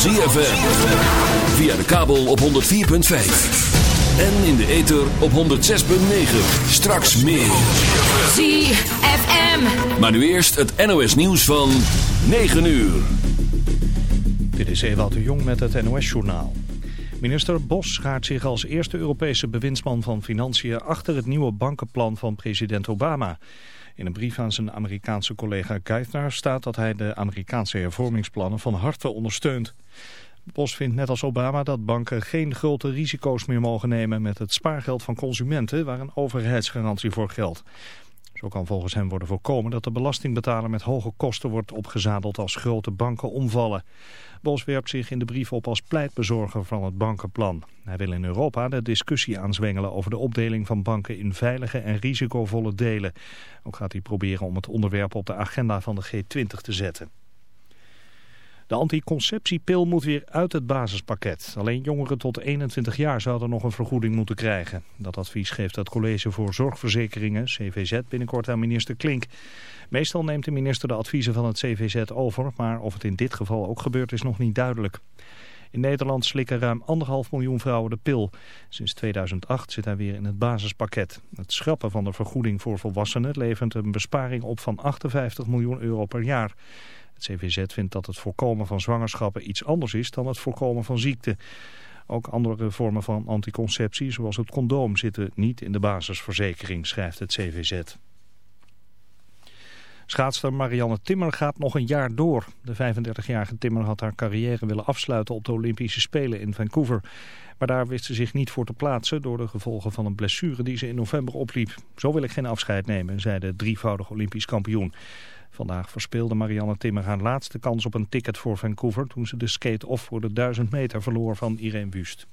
ZFM. Via de kabel op 104.5. En in de ether op 106.9. Straks meer. ZFM. Maar nu eerst het NOS nieuws van 9 uur. Dit is Ewout de Jong met het NOS-journaal. Minister Bos schaart zich als eerste Europese bewindsman van Financiën achter het nieuwe bankenplan van president Obama. In een brief aan zijn Amerikaanse collega Geithner staat dat hij de Amerikaanse hervormingsplannen van harte ondersteunt. Bos vindt net als Obama dat banken geen grote risico's meer mogen nemen met het spaargeld van consumenten waar een overheidsgarantie voor geldt. Zo kan volgens hem worden voorkomen dat de belastingbetaler met hoge kosten wordt opgezadeld als grote banken omvallen. Bos werpt zich in de brief op als pleitbezorger van het bankenplan. Hij wil in Europa de discussie aanzwengelen over de opdeling van banken in veilige en risicovolle delen. Ook gaat hij proberen om het onderwerp op de agenda van de G20 te zetten. De anticonceptiepil moet weer uit het basispakket. Alleen jongeren tot 21 jaar zouden nog een vergoeding moeten krijgen. Dat advies geeft het College voor Zorgverzekeringen, CVZ, binnenkort aan minister Klink. Meestal neemt de minister de adviezen van het CVZ over, maar of het in dit geval ook gebeurt is nog niet duidelijk. In Nederland slikken ruim anderhalf miljoen vrouwen de pil. Sinds 2008 zit hij weer in het basispakket. Het schrappen van de vergoeding voor volwassenen levert een besparing op van 58 miljoen euro per jaar. Het CVZ vindt dat het voorkomen van zwangerschappen iets anders is dan het voorkomen van ziekte. Ook andere vormen van anticonceptie, zoals het condoom, zitten niet in de basisverzekering, schrijft het CVZ. Schaatster Marianne Timmer gaat nog een jaar door. De 35-jarige Timmer had haar carrière willen afsluiten op de Olympische Spelen in Vancouver. Maar daar wist ze zich niet voor te plaatsen door de gevolgen van een blessure die ze in november opliep. Zo wil ik geen afscheid nemen, zei de drievoudig Olympisch kampioen. Vandaag verspeelde Marianne Timmer haar laatste kans op een ticket voor Vancouver... toen ze de skate-off voor de 1000 meter verloor van Irene Wust.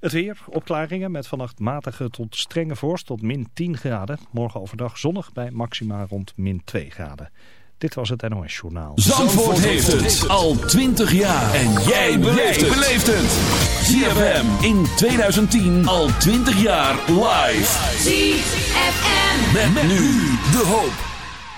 Het weer, opklaringen met vannacht matige tot strenge vorst tot min 10 graden. Morgen overdag zonnig bij maxima rond min 2 graden. Dit was het NOS Journaal. Zandvoort, heeft het al 20 jaar. En jij beleeft het. ZFM in 2010 al 20 jaar live. ZFM. met nu de hoop.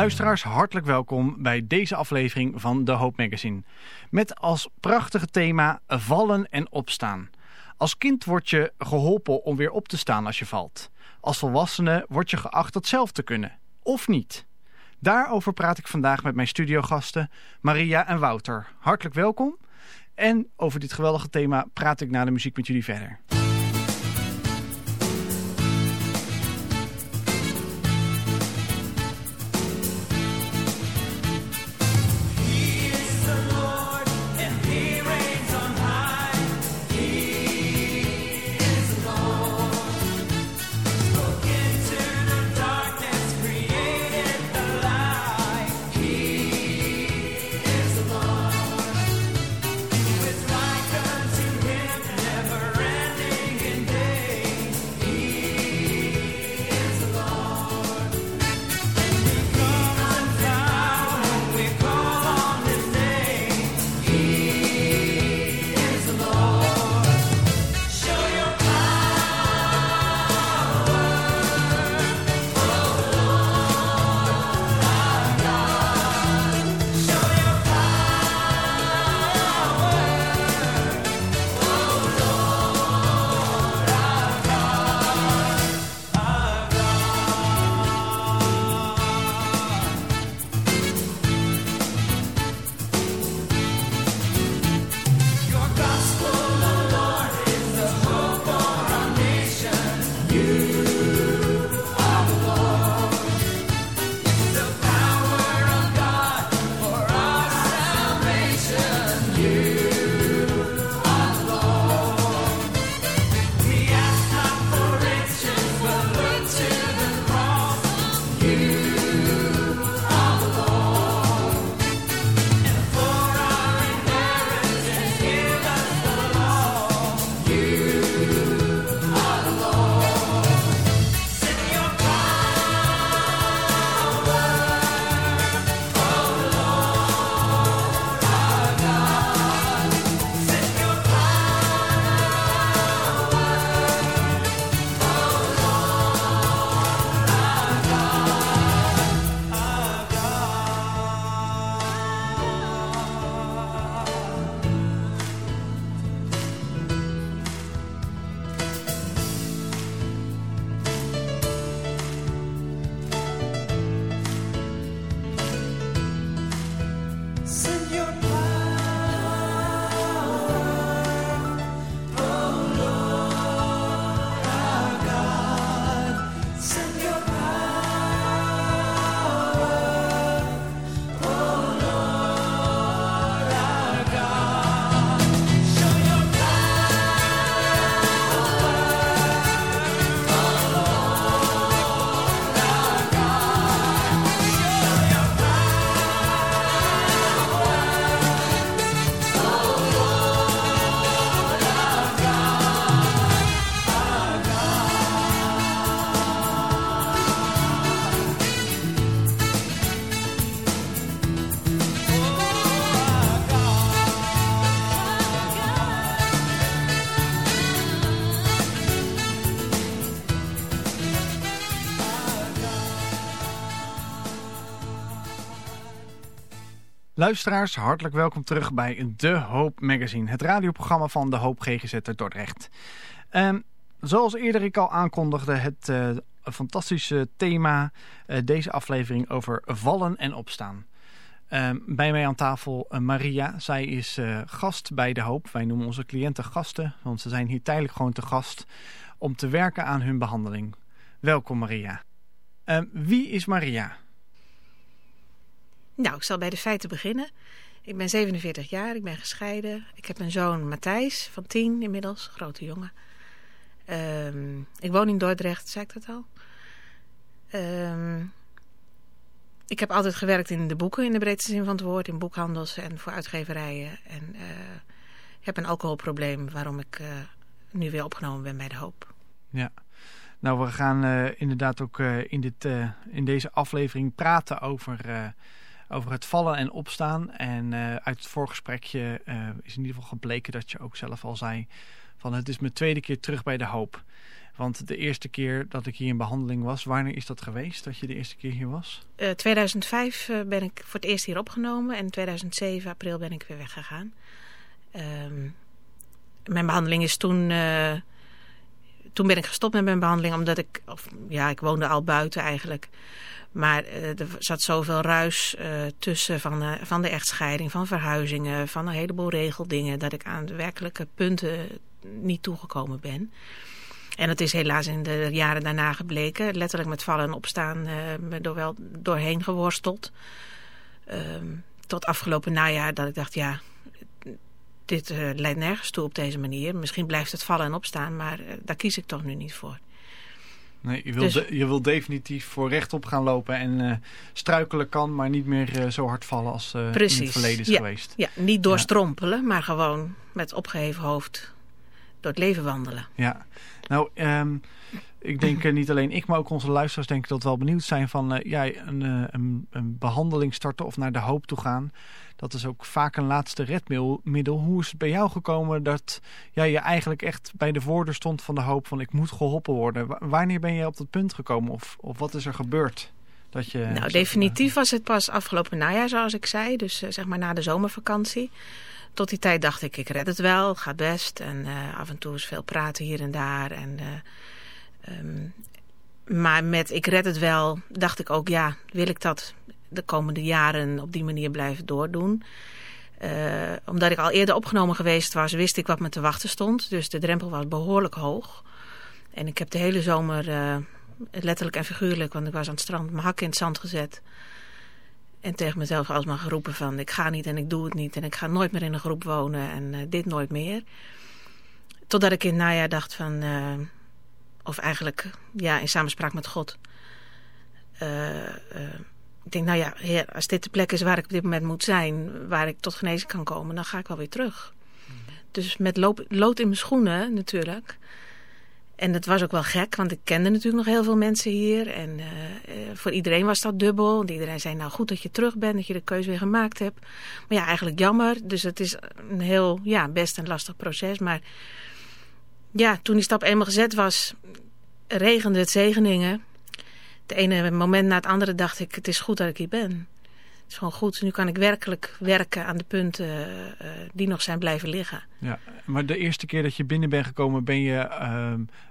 Luisteraars, hartelijk welkom bij deze aflevering van The Hope Magazine. Met als prachtige thema vallen en opstaan. Als kind word je geholpen om weer op te staan als je valt. Als volwassene word je geacht dat zelf te kunnen. Of niet. Daarover praat ik vandaag met mijn studiogasten Maria en Wouter. Hartelijk welkom. En over dit geweldige thema praat ik na de muziek met jullie verder. Luisteraars, hartelijk welkom terug bij De Hoop Magazine, het radioprogramma van De Hoop GGZ uit Dordrecht. Um, zoals eerder ik al aankondigde, het uh, fantastische thema, uh, deze aflevering over vallen en opstaan. Um, bij mij aan tafel uh, Maria, zij is gast bij De Hoop. Wij noemen onze cliënten gasten, want ze zijn hier tijdelijk gewoon te gast om te werken aan hun behandeling. Welkom Maria. Um, wie is Maria? Nou, ik zal bij de feiten beginnen. Ik ben 47 jaar, ik ben gescheiden. Ik heb een zoon Matthijs van 10 inmiddels, grote jongen. Um, ik woon in Dordrecht, zei ik dat al. Um, ik heb altijd gewerkt in de boeken, in de breedste zin van het woord. In boekhandels en voor uitgeverijen. En uh, ik heb een alcoholprobleem waarom ik uh, nu weer opgenomen ben bij De Hoop. Ja. Nou, we gaan uh, inderdaad ook in, dit, in deze aflevering praten over over het vallen en opstaan. En uh, uit het voorgesprekje uh, is in ieder geval gebleken dat je ook zelf al zei... van het is mijn tweede keer terug bij de hoop. Want de eerste keer dat ik hier in behandeling was... wanneer is dat geweest dat je de eerste keer hier was? Uh, 2005 ben ik voor het eerst hier opgenomen. En 2007 april ben ik weer weggegaan. Um, mijn behandeling is toen... toen ben ik gestopt met mijn behandeling omdat ik... Of, ja, ik woonde al buiten eigenlijk... Maar uh, er zat zoveel ruis uh, tussen van, uh, van de echtscheiding, van verhuizingen, van een heleboel regeldingen, dat ik aan de werkelijke punten niet toegekomen ben. En het is helaas in de jaren daarna gebleken, letterlijk met vallen en opstaan, me er wel doorheen geworsteld. Ehm, tot afgelopen najaar dat ik dacht, ja, dit leidt nergens toe op deze manier. Misschien blijft het vallen en opstaan, maar daar kies ik toch nu niet voor. Nee, je wil, dus, je wil definitief voor rechtop gaan lopen en uh, struikelen kan, maar niet meer uh, zo hard vallen als uh, in het verleden is ja, geweest. Ja, niet doorstrompelen, ja. maar gewoon met opgeheven hoofd door het leven wandelen. Ja, nou, um, ik denk niet alleen ik, maar ook onze luisteraars denk ik dat wel benieuwd zijn van ja, een, een, een behandeling starten of naar de hoop toe gaan dat is ook vaak een laatste redmiddel. Hoe is het bij jou gekomen dat ja, je eigenlijk echt bij de voordeur stond van de hoop van ik moet geholpen worden? wanneer ben je op dat punt gekomen of, of wat is er gebeurd? Dat je nou, definitief was het pas afgelopen najaar zoals ik zei. Dus uh, zeg maar na de zomervakantie. Tot die tijd dacht ik, ik red het wel, gaat best. En af en toe is veel praten hier en daar. En, um, maar met ik red het wel, dacht ik ook, ja, wil ik dat? de komende jaren op die manier blijven doordoen. Uh, omdat ik al eerder opgenomen geweest was, wist ik wat me te wachten stond. Dus de drempel was behoorlijk hoog. En ik heb de hele zomer, uh, letterlijk en figuurlijk, want ik was aan het strand, mijn hak in het zand gezet. En tegen mezelf alsmaar geroepen van, ik ga niet en ik doe het niet. En ik ga nooit meer in een groep wonen en uh, dit nooit meer. Totdat ik in het najaar dacht van, of eigenlijk ja, in samenspraak met God ik denk, nou ja, heer, als dit de plek is waar ik op dit moment moet zijn, waar ik tot genezing kan komen, dan ga ik wel weer terug. Dus met loop, lood in mijn schoenen natuurlijk. En dat was ook wel gek, want ik kende natuurlijk nog heel veel mensen hier. En uh, voor iedereen was dat dubbel. Iedereen zei, nou goed dat je terug bent, dat je de keuze weer gemaakt hebt. Maar ja, eigenlijk jammer. Dus het is een heel, ja, best een lastig proces. Maar ja, toen die stap eenmaal gezet was, regende het zegeningen het ene moment na het andere dacht ik, het is goed dat ik hier ben. Het is gewoon goed. Nu kan ik werkelijk werken aan de punten uh, die nog zijn blijven liggen. Ja, maar de eerste keer dat je binnen bent gekomen, ben je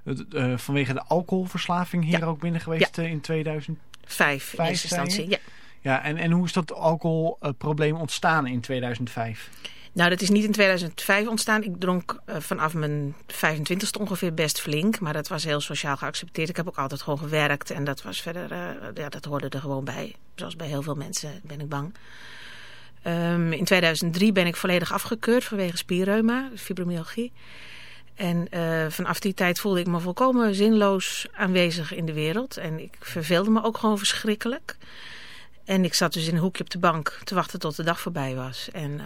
uh, uh, vanwege de alcoholverslaving hier ja. ook binnen geweest ja. in 2005? Vijf, in eerste instantie, ja. Ja, en, en hoe is dat alcoholprobleem ontstaan in 2005? Nou, dat is niet in 2005 ontstaan. Ik dronk uh, vanaf mijn 25ste ongeveer best flink. Maar dat was heel sociaal geaccepteerd. Ik heb ook altijd gewoon gewerkt. En dat was verder, uh, ja, dat hoorde er gewoon bij. Zoals bij heel veel mensen ben ik bang. Um, in 2003 ben ik volledig afgekeurd vanwege spierreuma, fibromyalgie. En uh, vanaf die tijd voelde ik me volkomen zinloos aanwezig in de wereld. En ik verveelde me ook gewoon verschrikkelijk. En ik zat dus in een hoekje op de bank te wachten tot de dag voorbij was. En uh,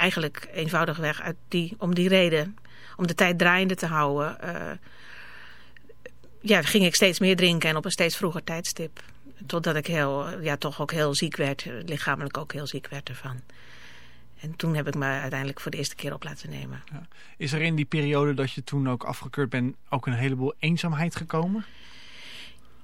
eigenlijk eenvoudigweg uit die, om die reden, om de tijd draaiende te houden... Uh, ja, ging ik steeds meer drinken en op een steeds vroeger tijdstip. Totdat ik heel, ja, toch ook heel ziek werd, lichamelijk ook heel ziek werd ervan. En toen heb ik me uiteindelijk voor de eerste keer op laten nemen. Ja. Is er in die periode dat je toen ook afgekeurd bent ook een heleboel eenzaamheid gekomen?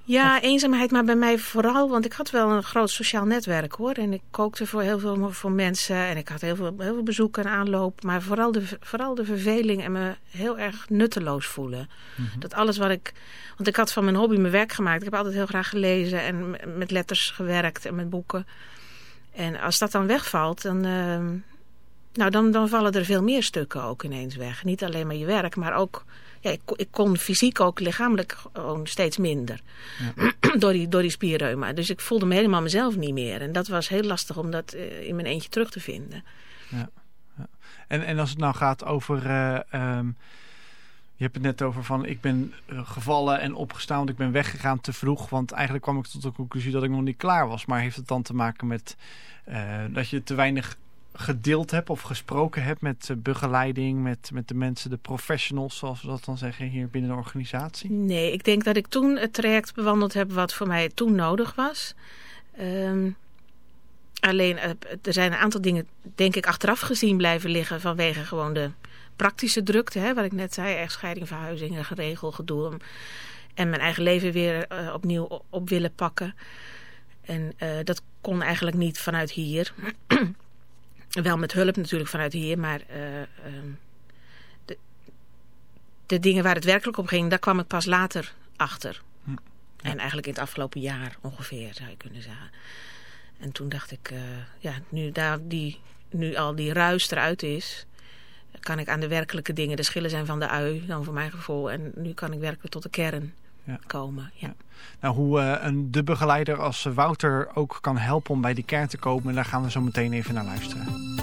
Ja, eenzaamheid, maar bij mij vooral, want ik had wel een groot sociaal netwerk hoor. En ik kookte voor heel veel voor mensen en ik had heel veel, heel veel bezoek en aanloop. Maar vooral de, vooral de verveling en me heel erg nutteloos voelen. Mm -hmm. Dat alles wat ik, want ik had van mijn hobby mijn werk gemaakt. Ik heb altijd heel graag gelezen en met letters gewerkt en met boeken. En als dat dan wegvalt, dan, uh, nou, dan, dan vallen er veel meer stukken ook ineens weg. Niet alleen maar je werk, maar ook... Ja, ik, ik kon fysiek ook lichamelijk gewoon steeds minder. Ja. door, die, door die spierreuma. Dus ik voelde me helemaal mezelf niet meer. En dat was heel lastig om dat uh, in mijn eentje terug te vinden. Ja. ja. En, en als het nou gaat over... Uh, um, je hebt het net over van ik ben uh, gevallen en opgestaan, want ik ben weggegaan te vroeg. Want eigenlijk kwam ik tot de conclusie dat ik nog niet klaar was. Maar heeft het dan te maken met uh, dat je te weinig gedeeld hebt of gesproken hebt met begeleiding, met, met de mensen, de professionals, zoals we dat dan zeggen hier binnen de organisatie? Nee, ik denk dat ik toen het traject bewandeld heb wat voor mij toen nodig was. Um, alleen, er zijn een aantal dingen, denk ik, achteraf gezien blijven liggen vanwege gewoon de praktische drukte, hè, wat ik net zei, echtscheiding, verhuizingen, geregeld, gedoe. En mijn eigen leven weer uh, opnieuw op willen pakken. En uh, dat kon eigenlijk niet vanuit hier. Wel met hulp natuurlijk vanuit hier, maar uh, de, de dingen waar het werkelijk om ging, daar kwam ik pas later achter. Hm. Ja. En eigenlijk in het afgelopen jaar ongeveer, zou je kunnen zeggen. En toen dacht ik, ja, nu, daar die, nu al die ruis eruit is kan ik aan de werkelijke dingen, de schillen zijn van de ui, dan voor mijn gevoel. En nu kan ik werkelijk tot de kern ja. komen. Ja. Nou, hoe uh, een, de begeleider als Wouter ook kan helpen om bij die kern te komen, daar gaan we zo meteen even naar luisteren.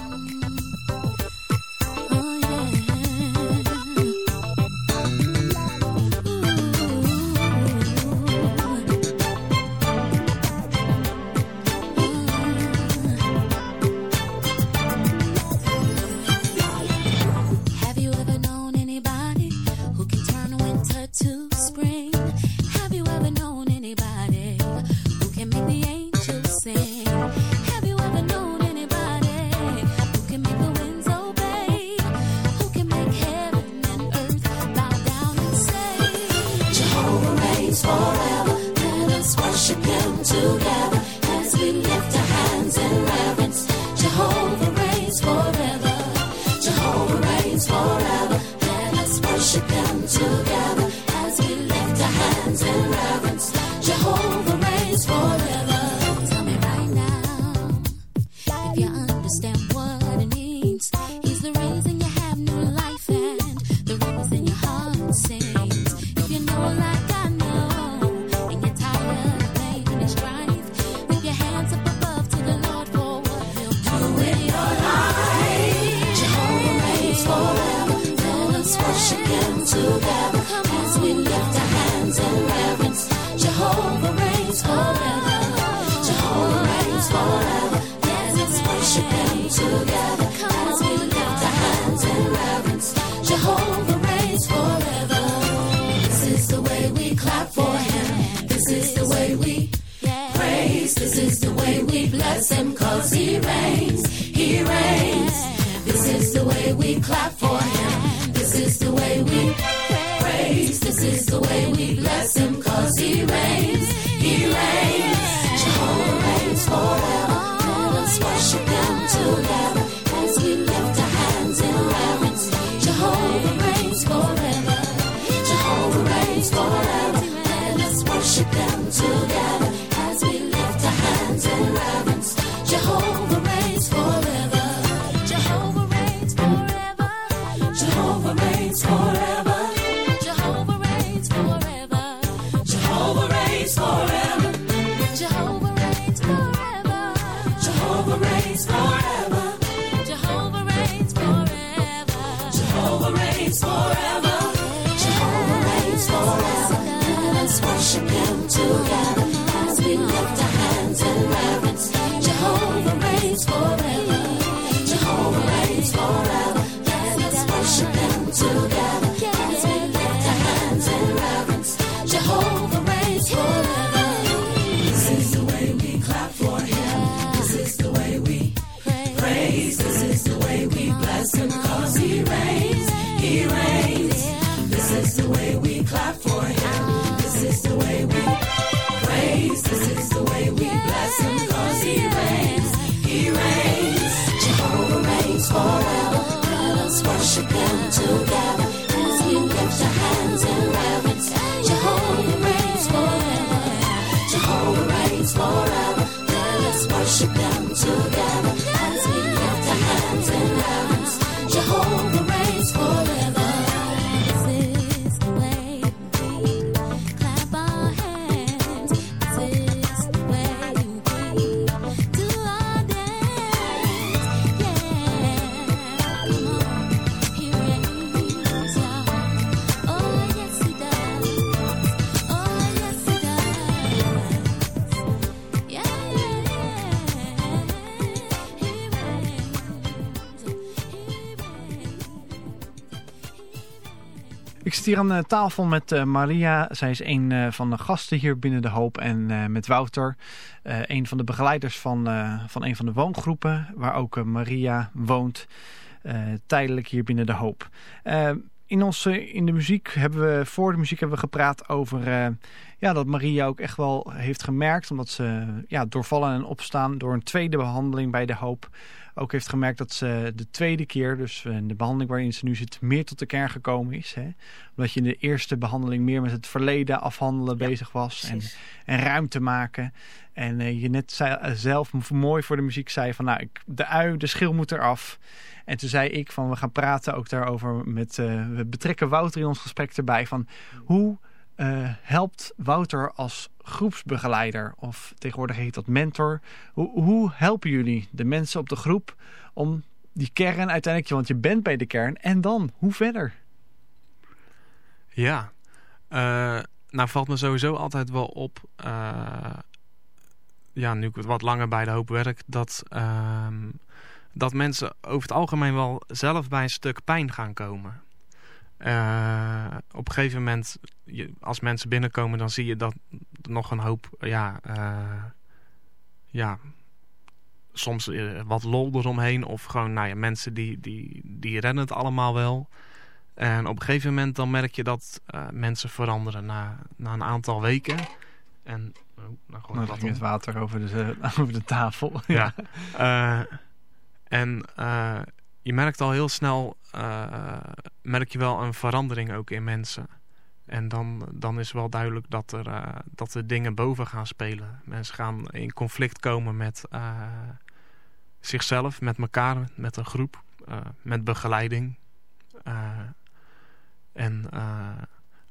Hier aan de tafel met uh, Maria. Zij is een uh, van de gasten hier binnen de Hoop. En uh, met Wouter, een van de begeleiders van, van een van de woongroepen. Waar ook Maria woont. tijdelijk hier binnen de Hoop. in, ons, in de muziek hebben we, voor de muziek hebben we gepraat over ja, dat Maria ook echt wel heeft gemerkt. Omdat ze ja, doorvallen en opstaan door een tweede behandeling bij de Hoop ook heeft gemerkt dat ze de tweede keer, dus in de behandeling waarin ze nu zit, meer tot de kern gekomen is. Hè? Omdat je in de eerste behandeling meer met het verleden afhandelen bezig was en, en, ruimte maken. En uh, je net zei, uh, zelf mooi voor de muziek zei van nou, ik, de ui, de schil moet eraf. En toen zei ik van we gaan praten ook daarover met, uh, we betrekken Wouter in ons gesprek erbij van hoe uh, helpt Wouter als groepsbegeleider of tegenwoordig heet dat mentor. Hoe, hoe, helpen jullie de mensen op de groep om die kern uiteindelijk, want je bent bij de kern en dan, hoe verder? Ja, uh, nou valt me sowieso altijd wel op, uh, ja nu ik wat langer bij de hoop werk, dat, ehm, dat mensen over het algemeen wel zelf bij een stuk pijn gaan komen. Uh, op een gegeven moment, je, als mensen binnenkomen, dan zie je dat nog een hoop, ja, uh, ja soms uh, wat lol eromheen. Of gewoon, nou ja, mensen die, die, die rennen het allemaal wel. En op een gegeven moment dan merk je dat mensen veranderen na, na een aantal weken. En, oh, nou, nou wat het water over de, over de tafel. ja. en je merkt al heel snel, uh, merk je wel een verandering ook in mensen. En dan, dan is wel duidelijk dat er, uh, dat er dingen boven gaan spelen. Mensen gaan in conflict komen met uh, zichzelf, met elkaar, met een groep, met begeleiding. en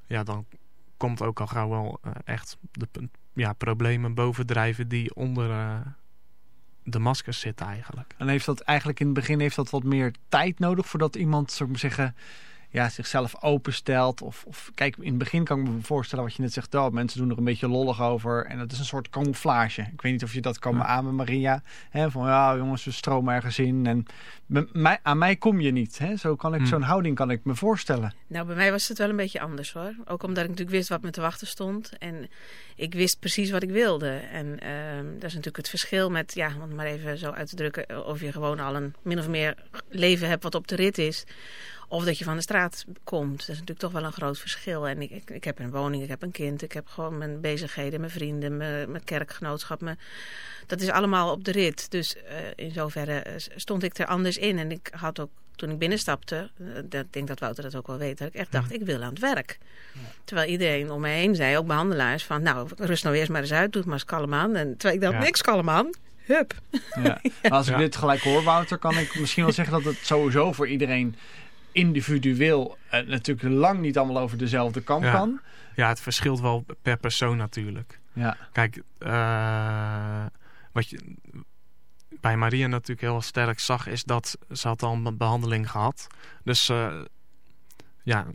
ja, dan komt ook al gauw wel echt de ja, problemen bovendrijven die onder de maskers zitten eigenlijk. En heeft dat eigenlijk in het begin heeft dat wat meer tijd nodig voordat iemand, zou ik maar zeggen, ja, zichzelf openstelt. Of, of kijk, in het begin kan ik me voorstellen wat je net zegt. Oh, mensen doen er een beetje lollig over. En dat is een soort camouflage. Ik weet niet of je dat kan ja. aan Maria. Hè, van ja, jongens, we stromen ergens in. En mij, aan mij kom je niet. Hè? Zo kan ik, hm. zo'n houding kan ik me voorstellen. Nou, bij mij was het wel een beetje anders hoor. Ook omdat ik natuurlijk wist wat me te wachten stond. En ik wist precies wat ik wilde. En uh, dat is natuurlijk het verschil met, ja, om het maar even zo uit te drukken. Of je gewoon al een min of meer leven hebt wat op de rit is. Of dat je van de straat komt. Dat is natuurlijk toch wel een groot verschil. En ik, ik, ik heb een woning, ik heb een kind, ik heb gewoon mijn bezigheden, mijn vrienden, mijn, mijn kerkgenootschap. Mijn, dat is allemaal op de rit. Dus uh, in zoverre eh, stond ik er anders in. En ik had ook, toen ik binnenstapte, uh, ik denk dat Wouter dat ook wel weet, dat ik echt dacht, ik wil aan het werk. Ja. Terwijl iedereen om me heen zei, ook behandelaars, van nou, rust nou eerst maar eens uit, doe het maar eens kalm aan. En terwijl ik dacht, ja. niks kalm aan. Hup. Ja. Als ik dit gelijk hoor, Wouter, kan ik misschien wel zeggen dat het sowieso voor iedereen individueel uh, natuurlijk lang niet allemaal over dezelfde kant ja. kan. Ja, het verschilt wel per persoon natuurlijk. Ja. Kijk, uh, wat je bij Maria natuurlijk heel sterk zag... is dat ze had al een behandeling gehad. Dus uh, ja,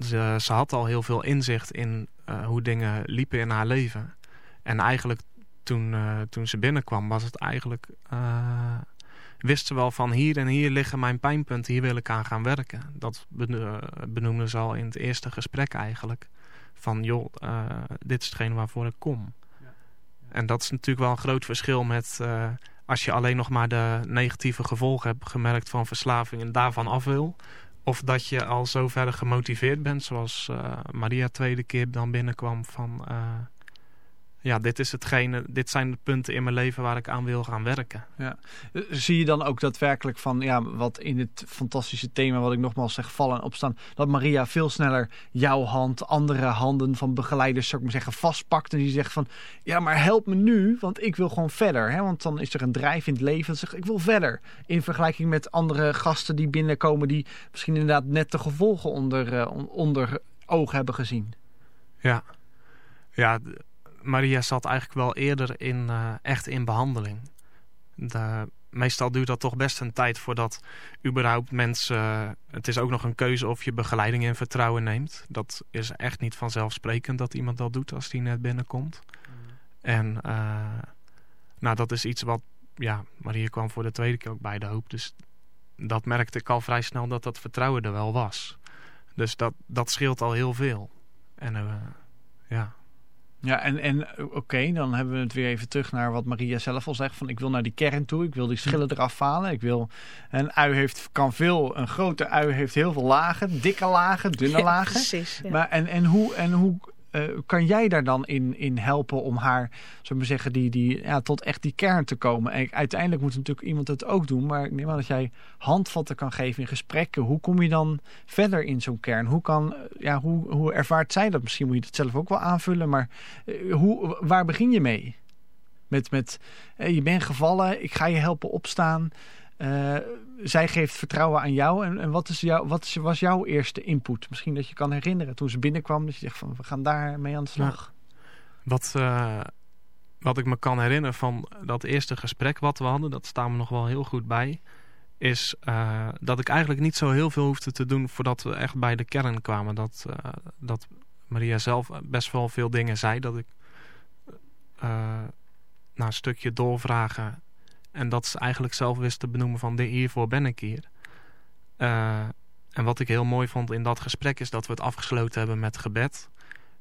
ze, ze, had al heel veel inzicht in hoe dingen liepen in haar leven. En eigenlijk toen, toen ze binnenkwam was het eigenlijk wist ze wel van hier en hier liggen mijn pijnpunten, hier wil ik aan gaan werken. Dat benoemde ze al in het eerste gesprek eigenlijk. Van joh, uh, dit is hetgeen waarvoor ik kom. Ja. En dat is natuurlijk wel een groot verschil met uh, als je alleen nog maar de negatieve gevolgen hebt gemerkt van verslaving en daarvan af wil. Of dat je al zo verder gemotiveerd bent, zoals uh, Maria tweede keer dan binnenkwam van ja, dit, is hetgene, dit zijn de punten in mijn leven waar ik aan wil gaan werken. Ja. Eh, zie je dan ook daadwerkelijk van, ja, wat in het fantastische thema, wat ik nogmaals zeg, vallen en opstaan, dat Maria veel sneller jouw hand, andere handen van begeleiders, zou ik maar zeggen, vastpakt en die zegt van, ja, maar help me nu, want ik wil gewoon verder. Hè? Want dan is er een drijf in het leven dat zegt, ik wil verder. In vergelijking met andere gasten die binnenkomen, die misschien inderdaad net de gevolgen onder, uh, onder ogen hebben gezien. Ja, ja, Maria zat eigenlijk wel eerder in, uh, echt in behandeling. De, meestal duurt dat toch best een tijd voordat überhaupt mensen... Uh, het is ook nog een keuze of je begeleiding in vertrouwen neemt. Dat is echt niet vanzelfsprekend dat iemand dat doet als die net binnenkomt. Mm. En uh, nou, dat is iets wat... Ja, Maria kwam voor de tweede keer ook bij de hoop. Dus dat merkte ik al vrij snel dat dat vertrouwen er wel was. Dus dat, dat scheelt al heel veel. En ja... Ja, en, en oké, dan hebben we het weer even terug naar wat Maria zelf al zegt. Van ik wil naar die kern toe, ik wil die schillen eraf halen. Ik wil, een ui heeft, kan veel, een grote ui heeft heel veel lagen. Dikke lagen, dunne lagen. precies. Ja. Maar, en, en, hoe, en hoe uh, kan jij daar dan in, in helpen om haar, zullen we zeggen, die, die, ja, tot echt die kern te komen? En uiteindelijk moet natuurlijk iemand het ook doen, maar ik neem aan dat jij handvatten kan geven in gesprekken. Hoe kom je dan verder in zo'n kern? Hoe, kan, ja, hoe, hoe ervaart zij dat? Misschien moet je het zelf ook wel aanvullen, maar uh, hoe, waar begin je mee? Met, met uh, je bent gevallen, ik ga je helpen opstaan. Zij geeft vertrouwen aan jou. En, en wat, is wat is, was jouw eerste input? Misschien dat je kan herinneren toen ze binnenkwam. Dat je zegt van we gaan daar mee aan de slag. Wat, uh, wat ik me kan herinneren van dat eerste gesprek wat we hadden. Dat staan we nog wel heel goed bij. Is uh, dat ik eigenlijk niet zo heel veel hoefde te doen voordat we echt bij de kern kwamen. Dat, dat Maria zelf best wel veel dingen zei. Dat ik na een stukje doorvragen en dat ze eigenlijk zelf wist te benoemen van hiervoor ben ik hier. Uh, en wat ik heel mooi vond in dat gesprek is dat we het afgesloten hebben met gebed.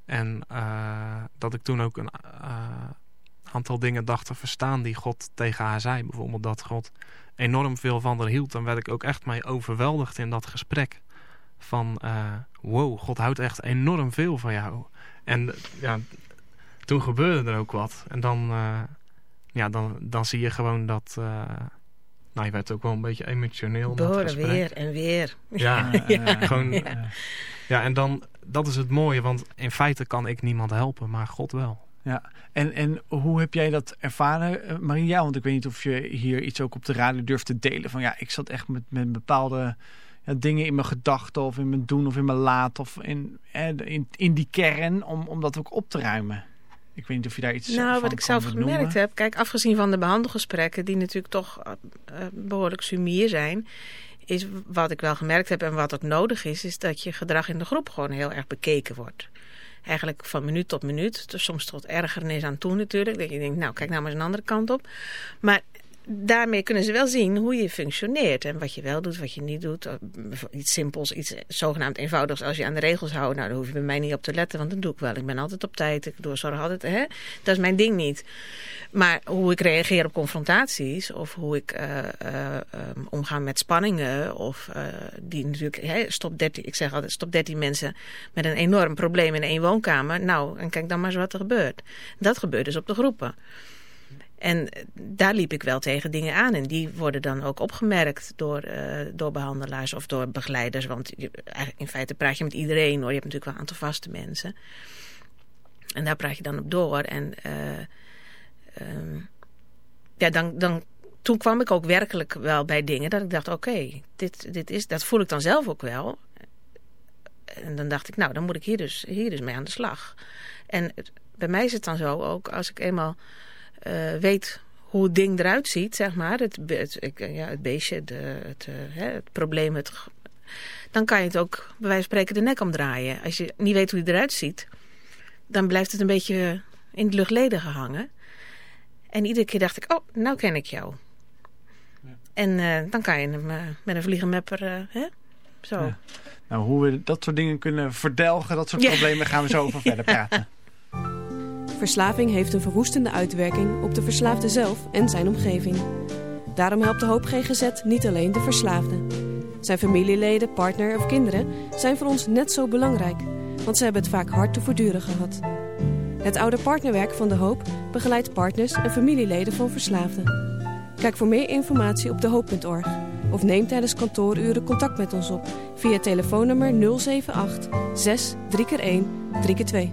En uh, dat ik toen ook een uh, aantal dingen dacht te verstaan die God tegen haar zei. Bijvoorbeeld dat God enorm veel van haar hield. Dan werd ik ook echt mee overweldigd in dat gesprek. Van wow, God houdt echt enorm veel van jou. En ja, toen gebeurde er ook wat. En dan ja, dan, dan zie je gewoon dat... Uh, nou, je werd ook wel een beetje emotioneel. Door weer en weer. Ja, ja. gewoon... Ja. ja, en dan, dat is het mooie, want in feite kan ik niemand helpen, maar God wel. Ja, en, en hoe heb jij dat ervaren, Maria? Want ik weet niet of je hier iets ook op de radio durft te delen. Van ja, ik zat echt met, met bepaalde ja, dingen in mijn gedachten of in mijn doen of in mijn laat of in, in, in die kern om, om dat ook op te ruimen. Ik weet niet of je daar iets nou, van wat ik zelf benoemen. gemerkt heb, kijk, afgezien van de behandelgesprekken, die natuurlijk toch uh, behoorlijk sumier zijn, is wat ik wel gemerkt heb en wat ook nodig is, is dat je gedrag in de groep gewoon heel erg bekeken wordt. Eigenlijk van minuut tot minuut, dus soms tot ergernis aan toe natuurlijk. Dat je denkt, nou kijk nou maar eens een andere kant op. Maar daarmee kunnen ze wel zien hoe je functioneert. En wat je wel doet, wat je niet doet. Iets simpels, iets zogenaamd eenvoudigs. Als je aan de regels houdt, nou, daar hoef je bij mij niet op te letten. Want dat doe ik wel. Ik ben altijd op tijd. Ik doorzorg altijd. Hè? Dat is mijn ding niet. Maar hoe ik reageer op confrontaties. Of hoe ik uh, uh, um, omga met spanningen. Of uh, die natuurlijk... Hè, stop 13, ik zeg altijd, stop 13 mensen met een enorm probleem in één woonkamer. Nou, en kijk dan maar eens wat er gebeurt. Dat gebeurt dus op de groepen. En daar liep ik wel tegen dingen aan. En die worden dan ook opgemerkt door, uh, door behandelaars of door begeleiders. Want je, in feite praat je met iedereen hoor. Je hebt natuurlijk wel een aantal vaste mensen. En daar praat je dan op door. En uh, um, ja, dan, dan, toen kwam ik ook werkelijk wel bij dingen dat ik dacht, oké, dit, dit is, dat voel ik dan zelf ook wel. En dan dacht ik, nou, dan moet ik hier dus, hier dus mee aan de slag. En bij mij is het dan zo ook, als ik eenmaal uh, weet hoe het ding eruit ziet, zeg maar. Het, het, ja, het beestje, de, het, uh, het probleem, het, dan kan je het ook bij wijze van spreken de nek omdraaien. Als je niet weet hoe hij eruit ziet, dan blijft het een beetje in het luchtledige hangen. En iedere keer dacht ik, oh, nou ken ik jou. Ja. En uh, dan kan je hem uh, met een vliegenmapper, hè? Zo. Ja. Nou, hoe we dat soort dingen kunnen verdelgen, dat soort ja. problemen, gaan we zo over verder praten. Verslaving heeft een verwoestende uitwerking op de verslaafde zelf en zijn omgeving. Daarom helpt de Hoop GGZ niet alleen de verslaafde. Zijn familieleden, partner of kinderen zijn voor ons net zo belangrijk, want ze hebben het vaak hard te verduren gehad. Het oude partnerwerk van De Hoop begeleidt partners en familieleden van verslaafden. Kijk voor meer informatie op dehoop.org of neem tijdens kantooruren contact met ons op via telefoonnummer 078 6 3x1 3x2.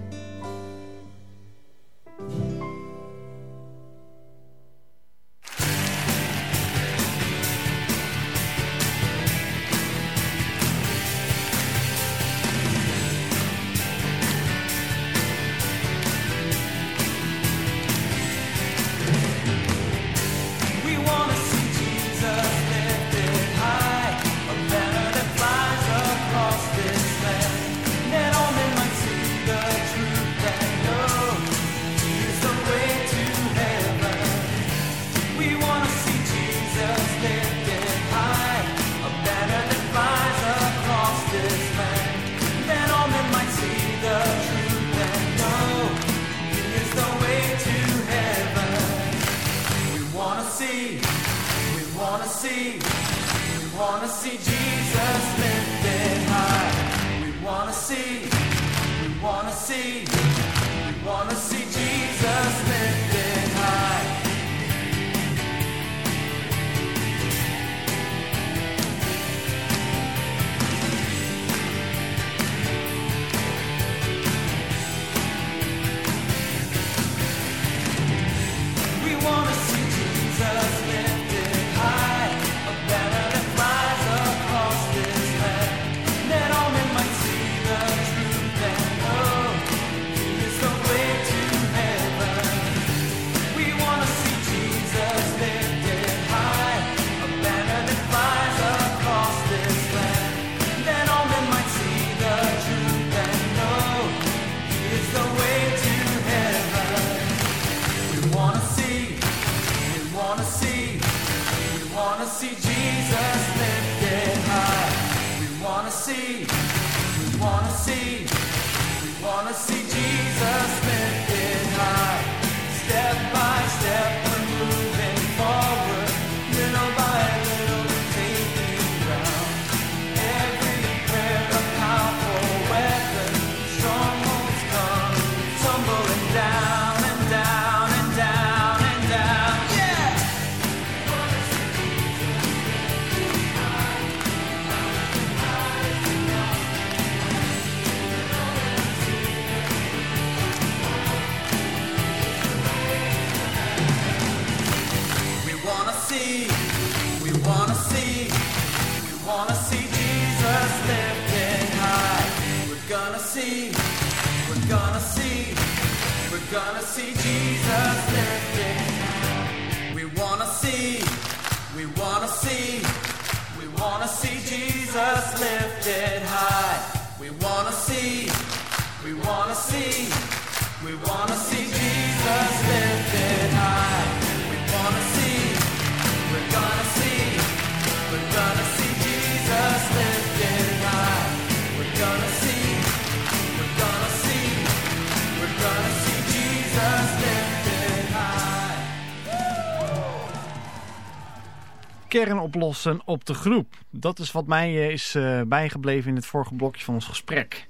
Kern oplossen op de groep. Dat is wat mij eh, is uh, bijgebleven in het vorige blokje van ons gesprek.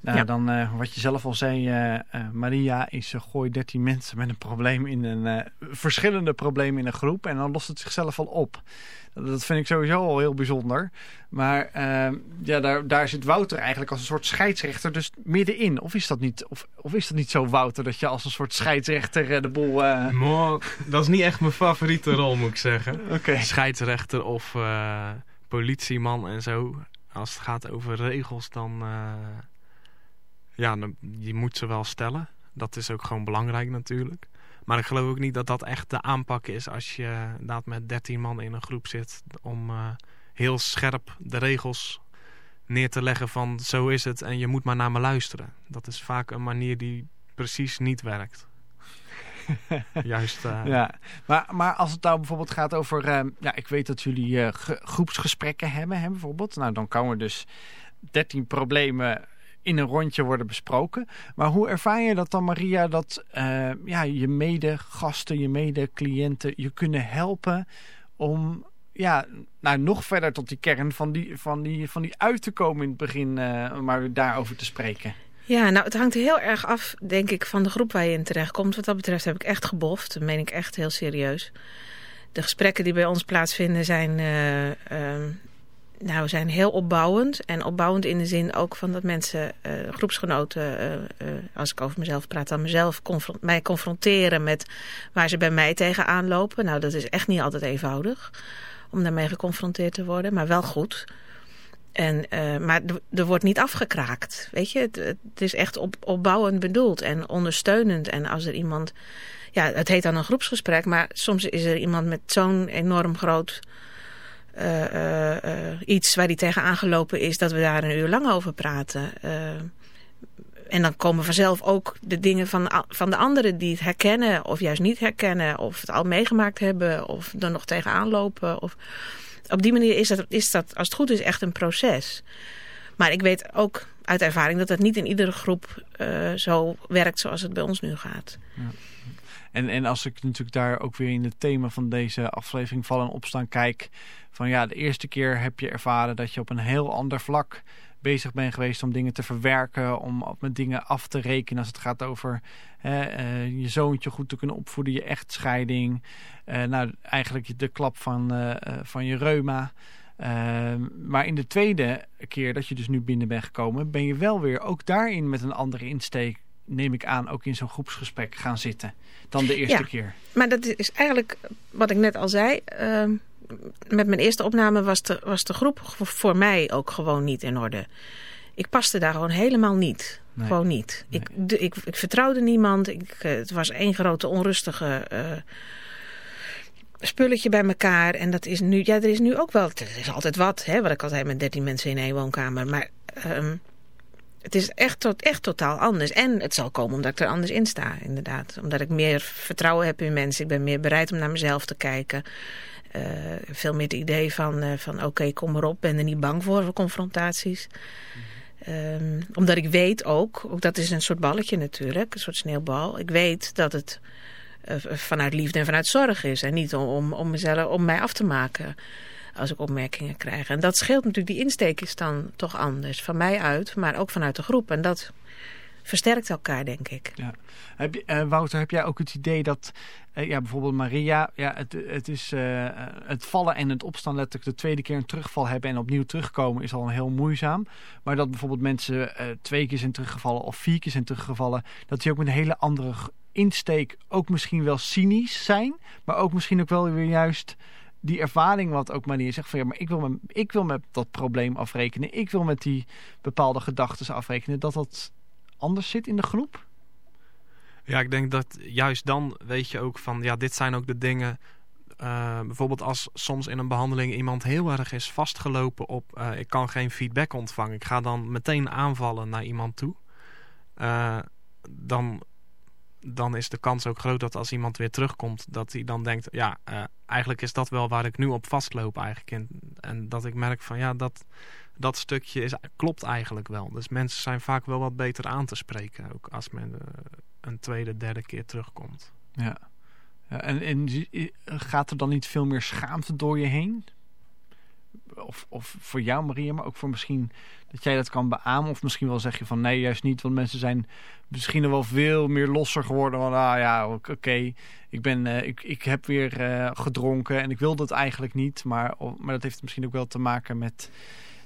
Nou, dan uh, wat je zelf al zei, Maria is gooi 13 mensen met een probleem in een verschillende problemen in een groep en dan lost het zichzelf al op. Dat vind ik sowieso al heel bijzonder. Maar uh, ja, daar, daar zit Wouter eigenlijk als een soort scheidsrechter dus middenin. Of is dat niet, of, of is dat niet zo, Wouter, dat je als een soort scheidsrechter uh, de boel... Uh... dat is niet echt mijn favoriete rol, moet ik zeggen. Okay. Scheidsrechter of uh, politieman en zo. Als het gaat over regels, dan... ja, je moet ze wel stellen. Dat is ook gewoon belangrijk natuurlijk. Maar ik geloof ook niet dat dat echt de aanpak is als je inderdaad met 13 man in een groep zit. Om uh, heel scherp de regels neer te leggen van zo is het en je moet maar naar me luisteren. Dat is vaak een manier die precies niet werkt. Juist. Uh... Ja, maar, maar als het nou bijvoorbeeld gaat over... Uh, ja, ik weet dat jullie groepsgesprekken hebben, hè, bijvoorbeeld. Nou, dan komen dus 13 problemen in een rondje worden besproken. Maar hoe ervaar je dat dan, Maria, dat uh, ja, je mede-gasten, je mede-cliënten je kunnen helpen om ja, nou, nog verder tot die kern van die, van die, van die uit te komen in het begin, uh, maar daarover te spreken? Ja, nou het hangt heel erg af, denk ik, van de groep waar je in terecht komt. Wat dat betreft heb ik echt geboft. Dat meen ik echt heel serieus. De gesprekken die bij ons plaatsvinden zijn, uh, uh, nou, zijn heel opbouwend. En opbouwend in de zin ook van dat mensen, uh, groepsgenoten, als ik over mezelf praat, dan mezelf mij confronteren met waar ze bij mij tegenaan lopen. Nou, dat is echt niet altijd eenvoudig om daarmee geconfronteerd te worden, maar wel goed. En, maar er wordt niet afgekraakt. Weet je, het, het, is echt op, opbouwend bedoeld en ondersteunend. En als er iemand, ja, het heet dan een groepsgesprek, maar soms is er iemand met zo'n enorm groot iets waar die tegen aangelopen is, dat we daar een uur lang over praten. en dan komen vanzelf ook de dingen van, van de anderen die het herkennen of juist niet herkennen. Of het al meegemaakt hebben of er nog tegenaan lopen. Of op die manier is dat, is dat, als het goed is, echt een proces. Maar ik weet ook uit ervaring dat het niet in iedere groep zo werkt zoals het bij ons nu gaat. Ja. En, en als ik natuurlijk daar ook weer in het thema van deze aflevering vallen en opstaan kijk... van ja, de eerste keer heb je ervaren dat je op een heel ander vlak bezig bent geweest om dingen te verwerken, om met dingen af te rekenen als het gaat over hè, uh, je zoontje goed te kunnen opvoeden, je echtscheiding, uh, nou eigenlijk de klap van, uh, van je reuma. Ehm, maar in de tweede keer dat je dus nu binnen bent gekomen, ben je wel weer ook daarin met een andere insteek, neem ik aan, ook in zo'n groepsgesprek gaan zitten dan de eerste ja, keer. Maar dat is eigenlijk wat ik net al zei. Ehm, met mijn eerste opname was de, was de groep voor mij ook gewoon niet in orde. Ik paste daar gewoon helemaal niet. Nee. Gewoon niet. Nee. Ik, de, ik, ik, vertrouwde niemand. Ik, het was één grote onrustige uh, spulletje bij elkaar. En dat is nu, ja, er is nu ook wel, er is altijd wat, hè, wat ik altijd met 13 mensen in één woonkamer. Maar um, het is echt, tot, echt totaal anders. En het zal komen omdat ik er anders in sta, inderdaad. Omdat ik meer vertrouwen heb in mensen. Ik ben meer bereid om naar mezelf te kijken. Uh, veel meer het idee van, uh, van oké, kom erop. Ben er niet bang voor, voor confrontaties. Um, omdat ik weet ook, ook, dat is een soort balletje natuurlijk, een soort sneeuwbal. Ik weet dat het uh, vanuit liefde en vanuit zorg is. En niet om, om, mezelf, om mij af te maken als ik opmerkingen krijg. En dat scheelt natuurlijk, die insteek is dan toch anders. Van mij uit, maar ook vanuit de groep. En dat versterkt elkaar, denk ik. Ja. Heb je, uh, Wouter, heb jij ook het idee dat uh, ja, bijvoorbeeld Maria, ja, het, het, is, uh, het vallen en het opstaan letterlijk de tweede keer een terugval hebben en opnieuw terugkomen is al heel moeizaam. Maar dat bijvoorbeeld mensen twee keer zijn teruggevallen of vier keer zijn teruggevallen, dat die ook met een hele andere insteek ook misschien wel cynisch zijn, maar ook misschien ook wel weer juist die ervaring wat ook Maria zegt van ja, maar ik wil, met, ik wil met dat probleem afrekenen. Ik wil met die bepaalde gedachten afrekenen. Dat dat anders zit in de groep? Ja, ik denk dat juist dan weet je ook van ja, dit zijn ook de dingen. Uh, bijvoorbeeld als soms in een behandeling iemand heel erg is vastgelopen op uh, ik kan geen feedback ontvangen. Ik ga dan meteen aanvallen naar iemand toe. Uh, dan dan is de kans ook groot dat als iemand weer terugkomt, dat hij dan denkt, ja, eigenlijk is dat wel waar ik nu op vastloop eigenlijk. En, en dat ik merk van, ja, dat, dat stukje is, klopt eigenlijk wel. Dus mensen zijn vaak wel wat beter aan te spreken, ook als men uh, een tweede, derde keer terugkomt. Ja, ja en, en gaat er dan niet veel meer schaamte door je heen? Of, of voor jou Maria, maar ook voor misschien dat jij dat kan beamen. Of misschien wel zeg je van nee, juist niet. Want mensen zijn misschien wel veel meer losser geworden. Van ah ja, oké, ik, ben, uh, ik, ik heb weer uh, gedronken en ik wil dat eigenlijk niet. Maar, maar dat heeft misschien ook wel te maken met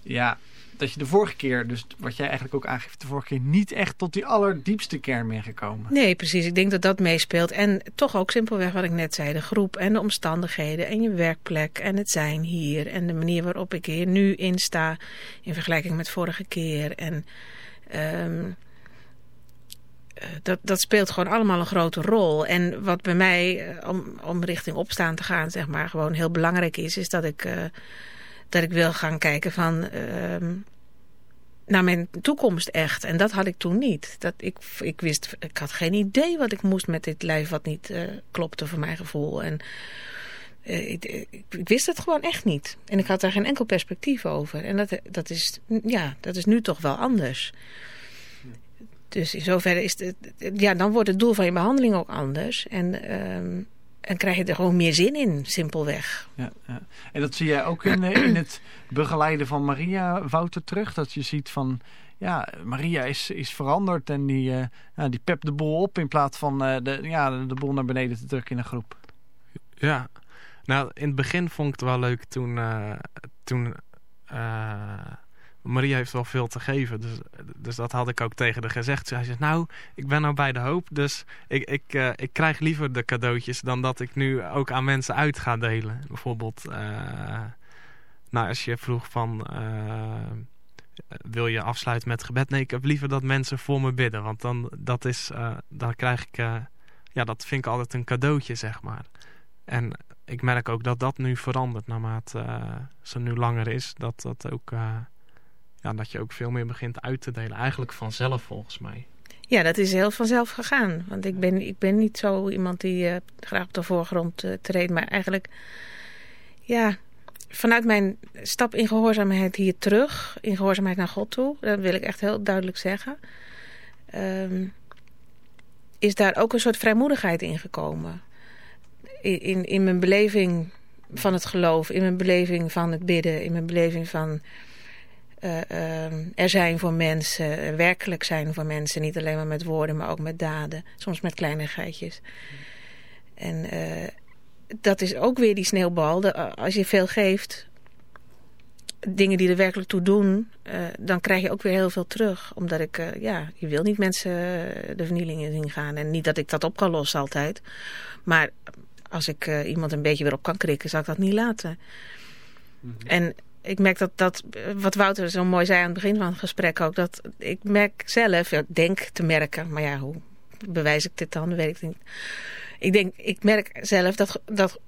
ja, dat je de vorige keer, dus wat jij eigenlijk ook aangeeft, de vorige keer niet echt tot die allerdiepste kern bent gekomen. Nee, precies. Ik denk dat dat meespeelt. En toch ook simpelweg wat ik net zei, de groep en de omstandigheden en je werkplek en het zijn hier en de manier waarop ik hier nu in sta in vergelijking met vorige keer. En um, dat, dat speelt gewoon allemaal een grote rol. En wat bij mij, om, om richting opstaan te gaan, zeg maar, gewoon heel belangrijk is, is dat ik... Uh, dat ik wil gaan kijken van uh, naar mijn toekomst echt. En dat had ik toen niet. Dat ik, ik, wist, ik had geen idee wat ik moest met dit lijf wat niet uh, klopte voor mijn gevoel. En uh, ik, wist het gewoon echt niet. En ik had daar geen enkel perspectief over. En dat, dat, is, ja, dat is nu toch wel anders. Dus in zoverre is het, ja, dan wordt het doel van je behandeling ook anders. En... Uh, en krijg je er gewoon meer zin in, simpelweg. Ja, ja. En dat zie jij ook in, in het begeleiden van Maria Wouter terug. Dat je ziet van, ja, Maria is, is veranderd en die, uh, ja, die pept de boel op in plaats van uh, de, ja, de boel naar beneden te drukken in een groep. Ja, nou in het begin vond ik het wel leuk toen, uh, toen Maria heeft wel veel te geven. Dus, dus dat had ik ook tegen haar gezegd. Zij zegt, nou, ik ben nou bij de hoop. Dus ik, ik, uh, ik krijg liever de cadeautjes dan dat ik nu ook aan mensen uit ga delen. Bijvoorbeeld, uh, nou, als je vroeg van... Uh, wil je afsluiten met gebed? Nee, ik heb liever dat mensen voor me bidden. Want dan, dat is, dan krijg ik... ja, dat vind ik altijd een cadeautje, zeg maar. En ik merk ook dat dat nu verandert naarmate ze nu langer is. Dat dat ook dat je ook veel meer begint uit te delen. Eigenlijk vanzelf volgens mij. Ja, dat is heel vanzelf gegaan. Want ik ben, ik ben niet zo iemand die uh, graag op de voorgrond uh, treedt. Maar eigenlijk, ja, vanuit mijn stap in gehoorzaamheid hier terug. In gehoorzaamheid naar God toe. Dat wil ik echt heel duidelijk zeggen. Um, is daar ook een soort vrijmoedigheid in gekomen. In, in, mijn beleving van het geloof. In mijn beleving van het bidden. In mijn beleving van er zijn voor mensen, werkelijk zijn voor mensen. Niet alleen maar met woorden, maar ook met daden. Soms met kleinigheidjes. En uh, dat is ook weer die sneeuwbal. Als je veel geeft, dingen die er werkelijk toe doen, dan krijg je ook weer heel veel terug. Omdat ik, ja, je wil niet mensen de vernieling in zien gaan. En niet dat ik dat op kan lossen altijd. Maar als ik iemand een beetje weer op kan krikken, zal ik dat niet laten. Mm -hmm. En ik merk dat, dat, wat Wouter zo mooi zei aan het begin van het gesprek ook, dat ik merk zelf, denk te merken, maar ja, hoe bewijs ik dit dan, weet ik niet. Ik denk, ik merk zelf dat, dat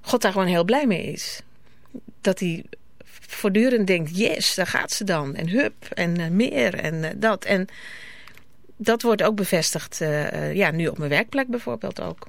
God daar gewoon heel blij mee is. Dat hij voortdurend denkt, yes, daar gaat ze dan. En hup, en uh, meer, en uh, dat. En dat wordt ook bevestigd, ja, nu op mijn werkplek bijvoorbeeld ook.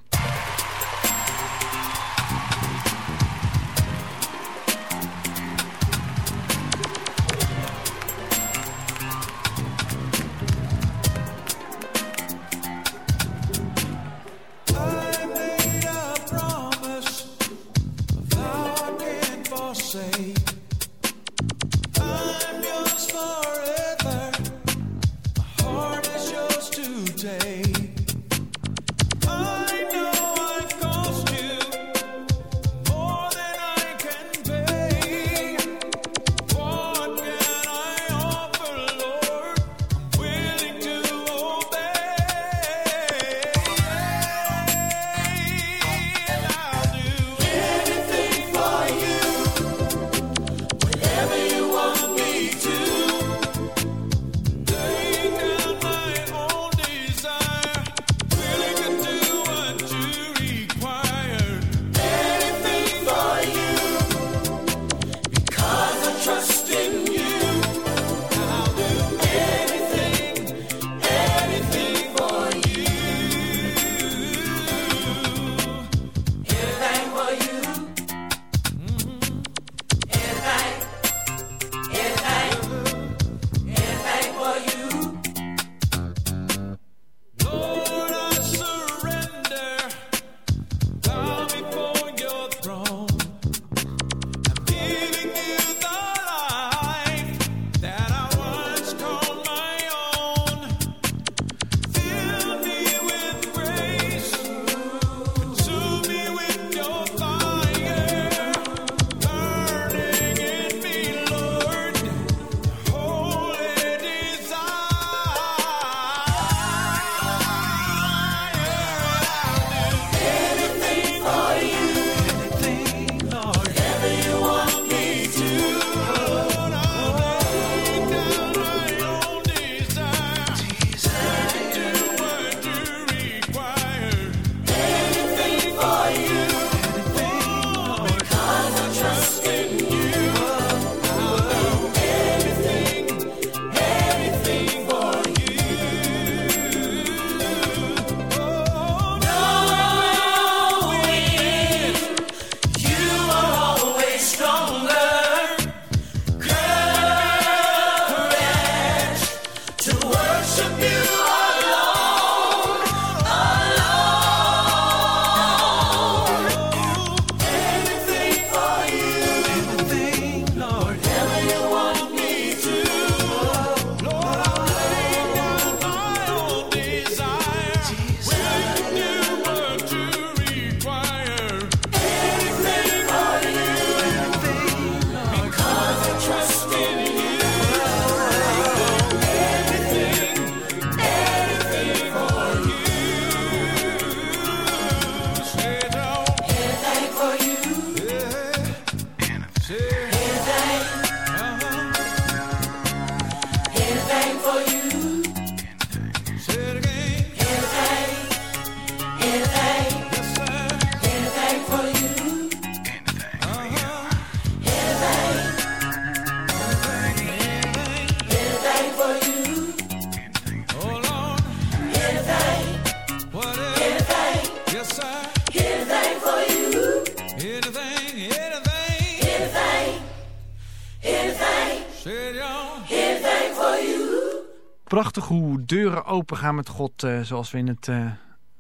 Prachtig hoe deuren open gaan met God, uh, zoals we in het uh,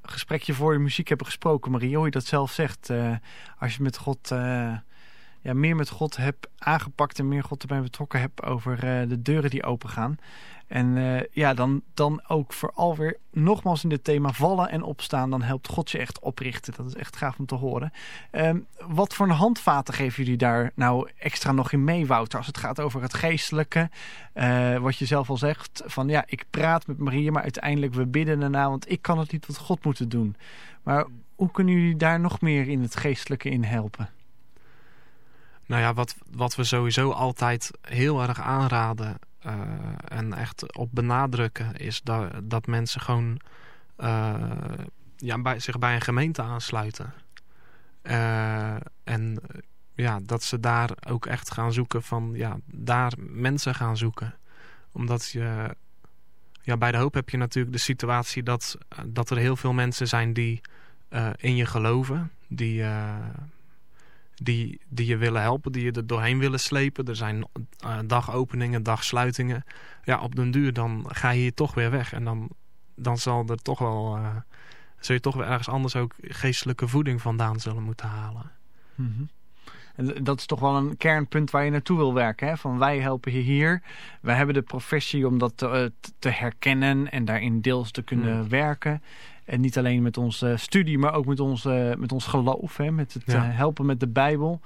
gesprekje voor je muziek hebben gesproken. Marie, hoe je dat zelf zegt. Uh, als je met God, ja, meer met God hebt aangepakt en meer God erbij betrokken hebt over de deuren die open gaan. En uh, ja, dan, dan ook vooral weer nogmaals in dit thema vallen en opstaan. Dan helpt God je echt oprichten. Dat is echt gaaf om te horen. Um, wat voor een handvaten geven jullie daar nou extra nog in mee, Wouter? Als het gaat over het geestelijke. Uh, wat je zelf al zegt. Van ja, ik praat met Maria, maar uiteindelijk we bidden erna. Want ik kan het niet wat God moet doen. Maar hoe kunnen jullie daar nog meer in het geestelijke in helpen? Nou ja, wat, wat we sowieso altijd heel erg aanraden uh, en echt op benadrukken is dat, dat mensen gewoon uh, ja, bij, zich bij een gemeente aansluiten. Uh, en ja, dat ze daar ook echt gaan zoeken van, ja, daar mensen gaan zoeken. Omdat je, ja, bij de hoop heb je natuurlijk de situatie dat, dat er heel veel mensen zijn die in je geloven. Die die, die je willen helpen, die je er doorheen willen slepen. Er zijn uh, dagopeningen, dagsluitingen. Ja, op den duur dan ga je hier toch weer weg. En dan, dan zal er toch wel, uh, zul je toch weer ergens anders ook geestelijke voeding vandaan zullen moeten halen. Mm -hmm. En dat is toch wel een kernpunt waar je naartoe wil werken. Hè? Van wij helpen je hier. Wij hebben de professie om dat te, eh, te herkennen en daarin deels te kunnen mm. werken. En niet alleen met onze studie, maar ook met ons, met ons geloof. Hè? Met het ja. uh, helpen met de Bijbel.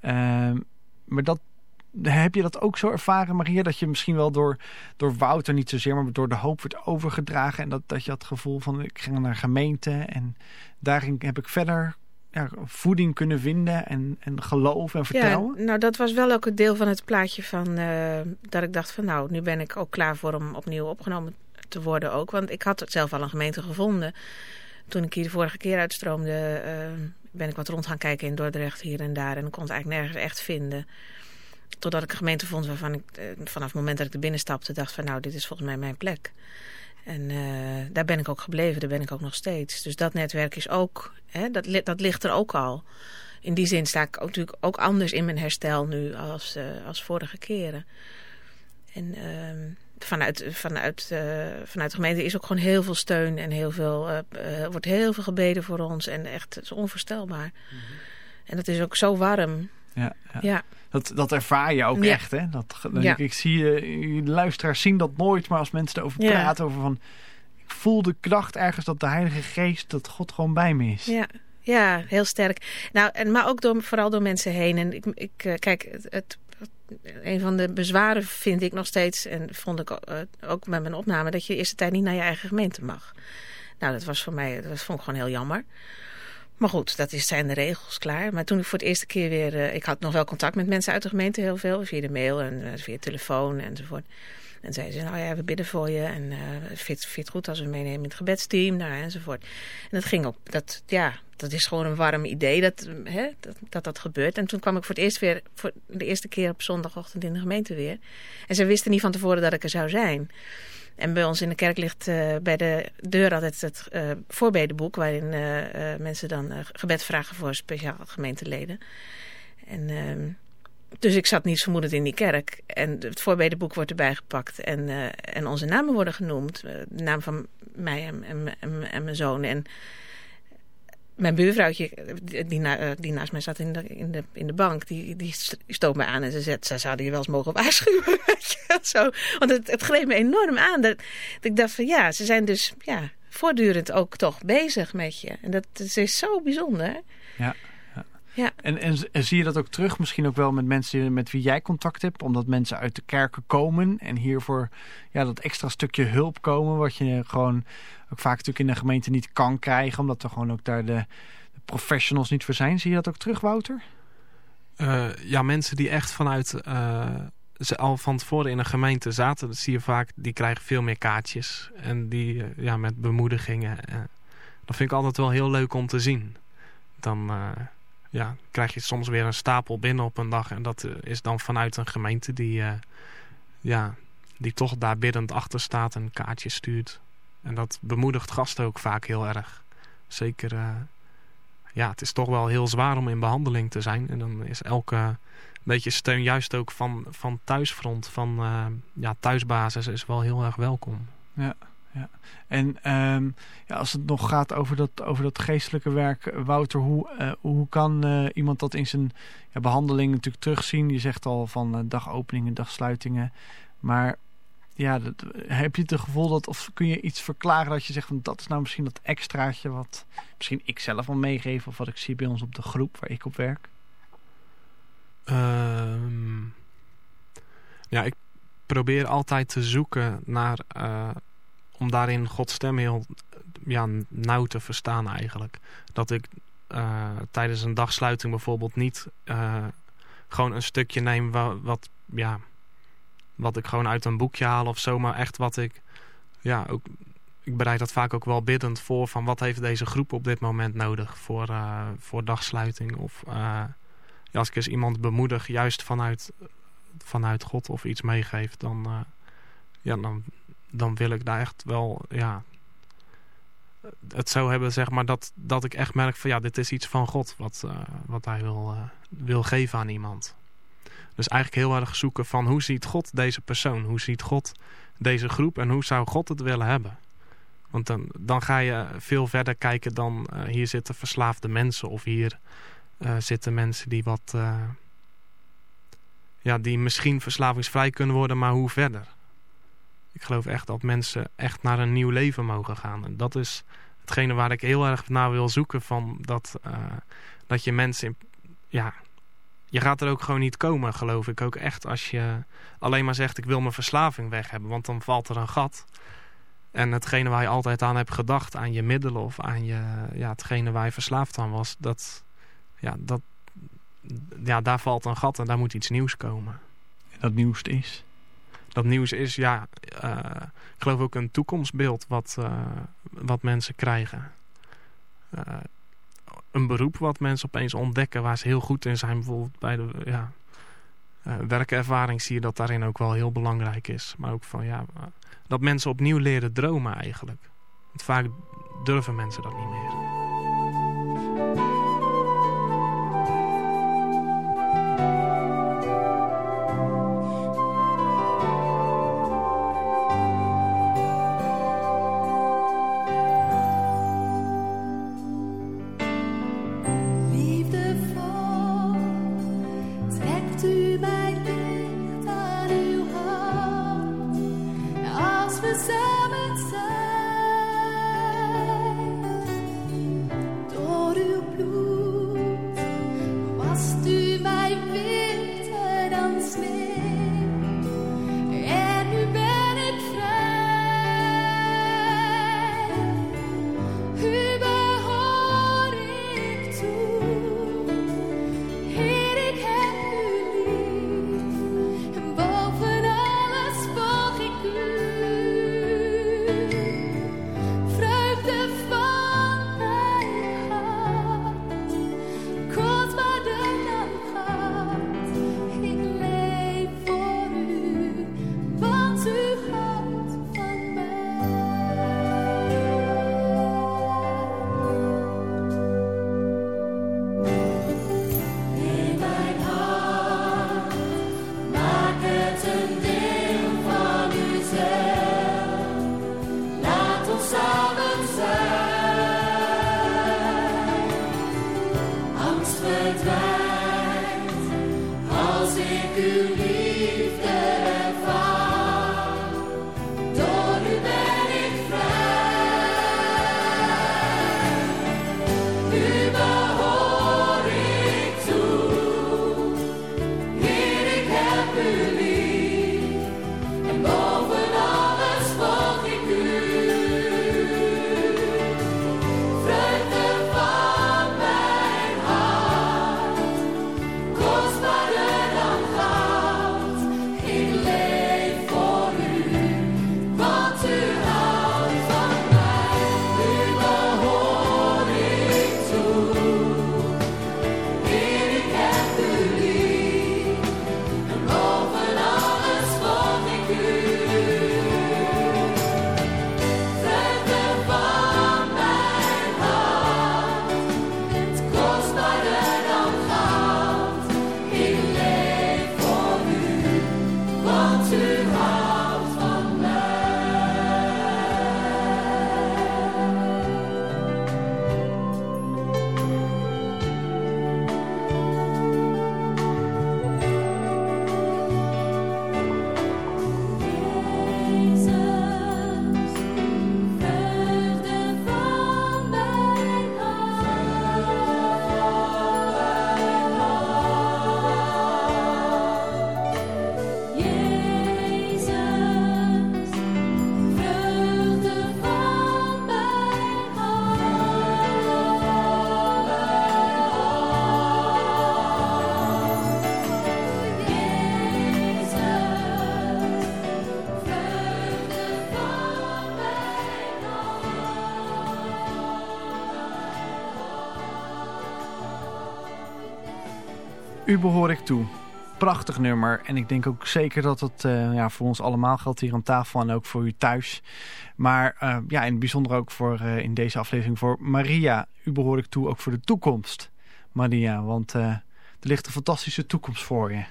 Uh, maar dat, heb je dat ook zo ervaren, Maria? Dat je misschien wel door, door Wouter niet zozeer, maar door de hoop wordt overgedragen. En dat, dat je had het gevoel van, ik ging naar gemeente. En daarin heb ik verder ja, voeding kunnen vinden en, en geloof en vertrouwen? Ja, nou dat was wel ook een deel van het plaatje van uh, dat ik dacht van nou, nu ben ik ook klaar voor om opnieuw opgenomen te worden ook. Want ik had zelf al een gemeente gevonden. Toen ik hier de vorige keer uitstroomde, uh, ben ik wat rond gaan kijken in Dordrecht hier en daar. En ik kon het eigenlijk nergens echt vinden. Totdat ik een gemeente vond waarvan ik uh, vanaf het moment dat ik er binnen stapte dacht van nou, dit is volgens mij mijn plek. En uh, daar ben ik ook gebleven, daar ben ik ook nog steeds. Dus dat netwerk is ook, hè, dat, dat ligt er ook al. In die zin sta ik ook, natuurlijk ook anders in mijn herstel nu als, als vorige keren. En uh, vanuit, vanuit, uh, vanuit de gemeente is ook gewoon heel veel steun en heel veel, uh, wordt heel veel gebeden voor ons. En echt, het is onvoorstelbaar. Mm -hmm. En het is ook zo warm. Ja, ja. ja. Dat, dat ervaar je ook ja. echt, hè? Dat, ja. ik, ik zie, de luisteraars zien dat nooit, maar als mensen erover praten, over van... Ik voel de kracht ergens dat de Heilige Geest, dat God gewoon bij me is. Ja, ja heel sterk. Nou, en, maar ook door, vooral door mensen heen. En ik, ik kijk, het, het een van de bezwaren vind ik nog steeds, en vond ik ook met mijn opname, dat je de eerste tijd niet naar je eigen gemeente mag. Nou, dat was voor mij, dat vond ik gewoon heel jammer. Maar goed, dat zijn de regels klaar. Maar toen ik voor de eerste keer weer... Uh, ik had nog wel contact met mensen uit de gemeente heel veel. Via de mail en uh, via telefoon enzovoort. En zeiden ze, nou ja, we bidden voor je. En uh, vind, vind het goed als we meenemen in het gebedsteam. Nou, enzovoort. En dat ging ook... Dat, ja, dat is gewoon een warm idee dat, hè, dat, dat dat gebeurt. En toen kwam ik voor het eerst weer... Voor de eerste keer op zondagochtend in de gemeente weer. En ze wisten niet van tevoren dat ik er zou zijn. En bij ons in de kerk ligt uh, bij de deur altijd het uh, voorbedenboek... waarin mensen dan gebed vragen voor speciaal gemeenteleden. En, ehm, dus ik zat niet vermoedend in die kerk. En het voorbedenboek wordt erbij gepakt. En, en onze namen worden genoemd. De naam van mij en, en, en, en mijn zoon. En mijn buurvrouwtje, die, na, die, naast mij zat in de, in de, in de bank, die, die stoot me aan en ze zei, ze zouden je wel eens mogen waarschuwen. Zo. Want het, het greep me enorm aan. Dat, dat, ik dacht van ja, ze zijn dus ja, voortdurend ook toch bezig met je. En dat, dat is zo bijzonder. Ja. Ja. En, en, en, zie je dat ook terug, misschien ook wel met mensen met wie jij contact hebt, omdat mensen uit de kerken komen en hiervoor ja, dat extra stukje hulp komen, wat je gewoon ook vaak natuurlijk in de gemeente niet kan krijgen, omdat er gewoon ook daar de, de professionals niet voor zijn. Zie je dat ook terug, Wouter? Uh, ja, mensen die echt vanuit uh, ze al van tevoren in een gemeente zaten, dat zie je vaak, die krijgen veel meer kaartjes en die uh, ja, met bemoedigingen. dat vind ik altijd wel heel leuk om te zien. Dan ja, krijg je soms weer een stapel binnen op een dag. En dat is dan vanuit een gemeente die, uh, ja, die toch daar biddend achter staat en kaartjes stuurt. En dat bemoedigt gasten ook vaak heel erg. Zeker, uh, ja, het is toch wel heel zwaar om in behandeling te zijn. En dan is elke beetje steun juist ook van, van thuisfront, van ja, thuisbasis is wel heel erg welkom. Ja, ja. En ehm, ja, als het nog gaat over dat, over dat geestelijke werk, Wouter, hoe, hoe kan iemand dat in zijn ja, behandeling natuurlijk terugzien? Je zegt al van dagopeningen, dagsluitingen. Maar ja, dat, heb je het gevoel dat, of kun je iets verklaren dat je zegt van dat is nou misschien dat extraatje wat misschien ik zelf wil meegeven of wat ik zie bij ons op de groep waar ik op werk? Ehm, ja, ik probeer altijd te zoeken naar, uh, om daarin Gods stem heel ja, nauw te verstaan eigenlijk. Dat ik uh, tijdens een dagsluiting bijvoorbeeld niet uh, gewoon een stukje neem wat, wat ja, wat ik gewoon uit een boekje haal of zo. Maar echt wat ik, ja, ook, ik bereid dat vaak ook wel biddend voor van wat heeft deze groep op dit moment nodig voor, uh, voor dagsluiting. Of ja, als ik eens iemand bemoedig, juist vanuit, vanuit God of iets meegeef, dan, ja, dan, dan wil ik daar echt wel, ja, het zo hebben, zeg maar, dat, dat ik echt merk van ja, dit is iets van God wat, wat hij wil, wil geven aan iemand. Dus eigenlijk heel erg zoeken van hoe ziet God deze persoon? Hoe ziet God deze groep? En hoe zou God het willen hebben? Want dan, dan ga je veel verder kijken dan uh, hier zitten verslaafde mensen. Of hier zitten mensen die wat... Ja, die misschien verslavingsvrij kunnen worden, maar hoe verder? Ik geloof echt dat mensen echt naar een nieuw leven mogen gaan. En dat is hetgene waar ik heel erg naar wil zoeken. Van dat, dat je mensen ja, je gaat er ook gewoon niet komen, geloof ik. Ook echt als je alleen maar zegt, ik wil mijn verslaving weg hebben. Want dan valt er een gat. En hetgene waar je altijd aan hebt gedacht, aan je middelen of aan je, ja, hetgene waar je verslaafd aan was, dat, ja, dat, ja, daar valt een gat en daar moet iets nieuws komen. En dat nieuws is? Dat nieuws is, ja, uh, ik geloof ook een toekomstbeeld wat, uh, wat mensen krijgen. Uh, een beroep wat mensen opeens ontdekken waar ze heel goed in zijn. Bijvoorbeeld bij de ja, werkervaring zie je dat daarin ook wel heel belangrijk is. Maar ook van ja, dat mensen opnieuw leren dromen eigenlijk. Want vaak durven mensen dat niet meer. U behoor ik toe. Prachtig nummer. En ik denk ook zeker dat het uh, ja, voor ons allemaal geldt hier aan tafel en ook voor u thuis. Maar uh, ja, in het bijzonder ook voor uh, in deze aflevering voor Maria. U behoor ik toe ook voor de toekomst, Maria. Want er ligt een fantastische toekomst voor je.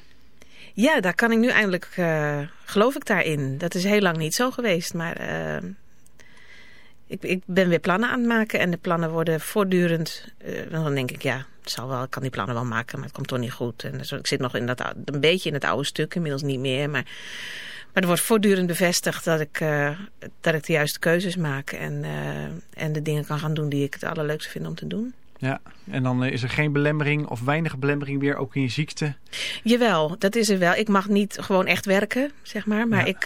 Ja, daar kan ik nu eindelijk, geloof ik daarin. Dat is heel lang niet zo geweest, maar ik, ik, ben weer plannen aan het maken en de plannen worden voortdurend... Uh, dan denk ik, ja, het zal wel, ik kan die plannen wel maken, maar het komt toch niet goed. En ik zit nog in dat, een beetje in het oude stuk, inmiddels niet meer. Maar, maar er wordt voortdurend bevestigd dat ik, uh, dat ik de juiste keuzes maak. En, uh, en de dingen kan gaan doen die ik het allerleukste vind om te doen. Ja, en dan is er geen belemmering of weinig belemmering weer, ook in je ziekte? Jawel, dat is er wel. Ik mag niet gewoon echt werken, zeg maar. Maar ja. ik,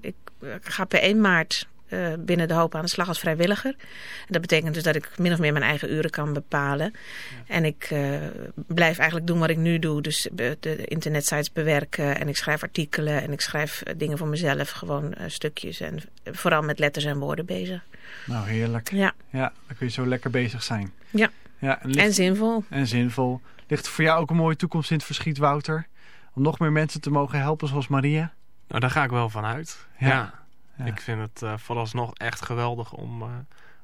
ik ga per 1 maart uh, binnen de hoop aan de slag als vrijwilliger. En dat betekent dus dat ik min of meer mijn eigen uren kan bepalen. Ja. En ik uh, blijf eigenlijk doen wat ik nu doe. Dus de, de internetsites bewerken en ik schrijf artikelen en ik schrijf uh, dingen voor mezelf. Gewoon stukjes en vooral met letters en woorden bezig. Nou, heerlijk. Ja. Ja, dan kun je zo lekker bezig zijn. Ja, ja en, ligt, en zinvol. En zinvol. Ligt voor jou ook een mooie toekomst in het verschiet, Wouter? Om nog meer mensen te mogen helpen zoals Maria? Nou, daar ga ik wel van uit. ja. ja. Ja. Ik vind het uh, vooralsnog echt geweldig om uh,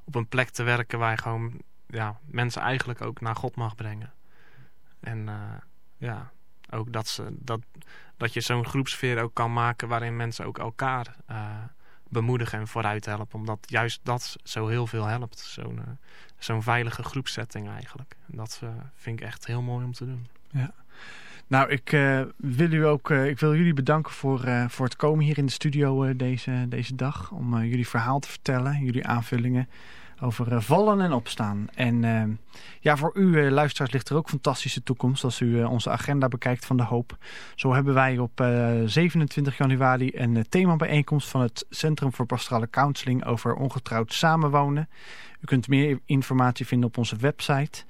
op een plek te werken waar je gewoon ja, mensen eigenlijk ook naar God mag brengen. En uh, ja, ook dat, ze, dat, dat je zo'n groepsfeer ook kan maken waarin mensen ook elkaar bemoedigen en vooruit helpen. Omdat juist dat zo heel veel helpt. Zo'n zo'n veilige groepsetting eigenlijk. En dat vind ik echt heel mooi om te doen. Ja. Nou, ik, uh, wil, u ook, uh, ik wil jullie bedanken voor, uh, voor het komen hier in de studio deze, deze dag. Om jullie verhaal te vertellen, jullie aanvullingen over vallen en opstaan. En ja, voor u luisteraars ligt er ook fantastische toekomst als u onze agenda bekijkt van de hoop. Zo hebben wij op 27 januari een themabijeenkomst van het Centrum voor Pastorale Counseling over ongetrouwd samenwonen. U kunt meer informatie vinden op onze website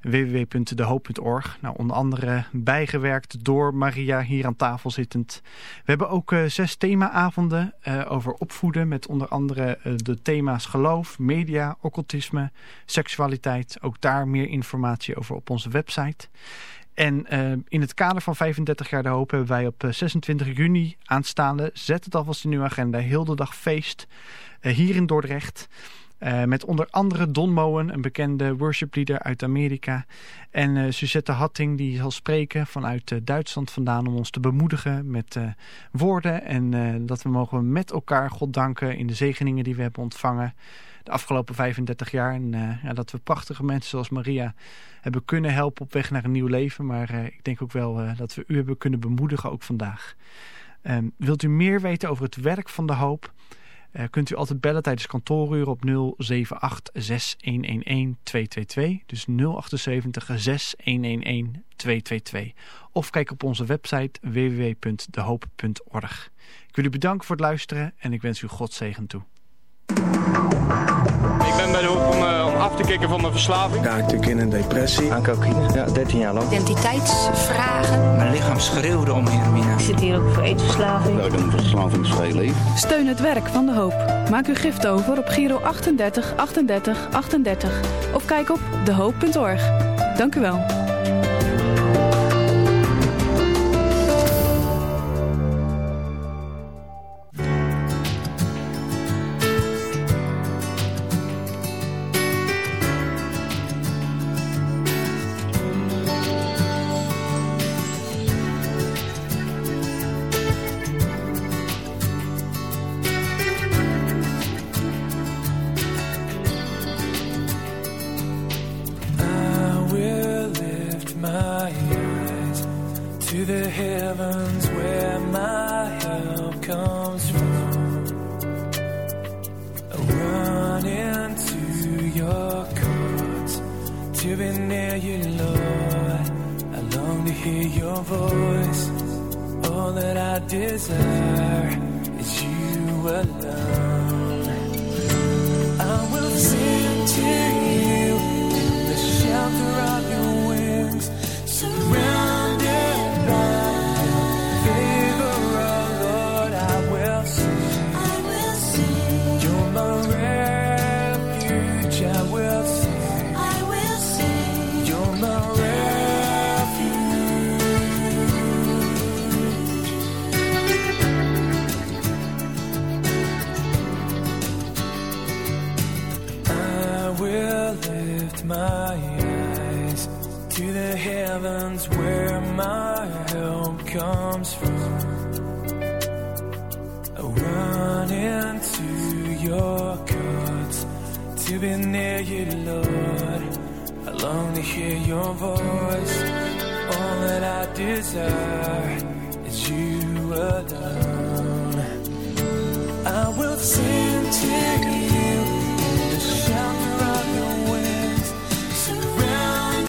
www.dehoop.org. Nou, onder andere bijgewerkt door Maria hier aan tafel zittend. We hebben ook uh, zes themaavonden uh, over opvoeden met onder andere uh, de thema's geloof, media, occultisme, seksualiteit. Ook daar meer informatie over op onze website. En in het kader van 35 jaar de hoop hebben wij op 26 juni aanstaande, zet het alvast in uw agenda, heel de dag feest hier in Dordrecht. Uh, met onder andere Don Moen, een bekende worshipleader uit Amerika. En uh, Suzette Hatting, die zal spreken vanuit uh, Duitsland vandaan... om ons te bemoedigen met woorden. En dat we mogen met elkaar God danken in de zegeningen die we hebben ontvangen... de afgelopen 35 jaar. En ja, dat we prachtige mensen zoals Maria hebben kunnen helpen op weg naar een nieuw leven. Maar ik denk ook wel dat we u hebben kunnen bemoedigen ook vandaag. Ehm, wilt u meer weten over het werk van de hoop... Uh, kunt u altijd bellen tijdens kantooruren op 078 6111 222. Dus 078 6111 222. Of kijk op onze website www.dehoop.org. Ik wil u bedanken voor het luisteren en ik wens u God zegen toe. Ik ben bij de hoek om, om af te kicken van mijn verslaving. Ja, natuurlijk in een depressie. Aan cocaïne. Ja, 13 jaar lang. Identiteitsvragen. Mijn lichaam schreeuwde om heroïne. Ik zit hier ook voor eetverslaving. Ik heb een verslavingsvrij leven. Steun het werk van de hoop. Maak uw gift over op Giro 38 38 38. Of kijk op dehoop.org. Dank u wel.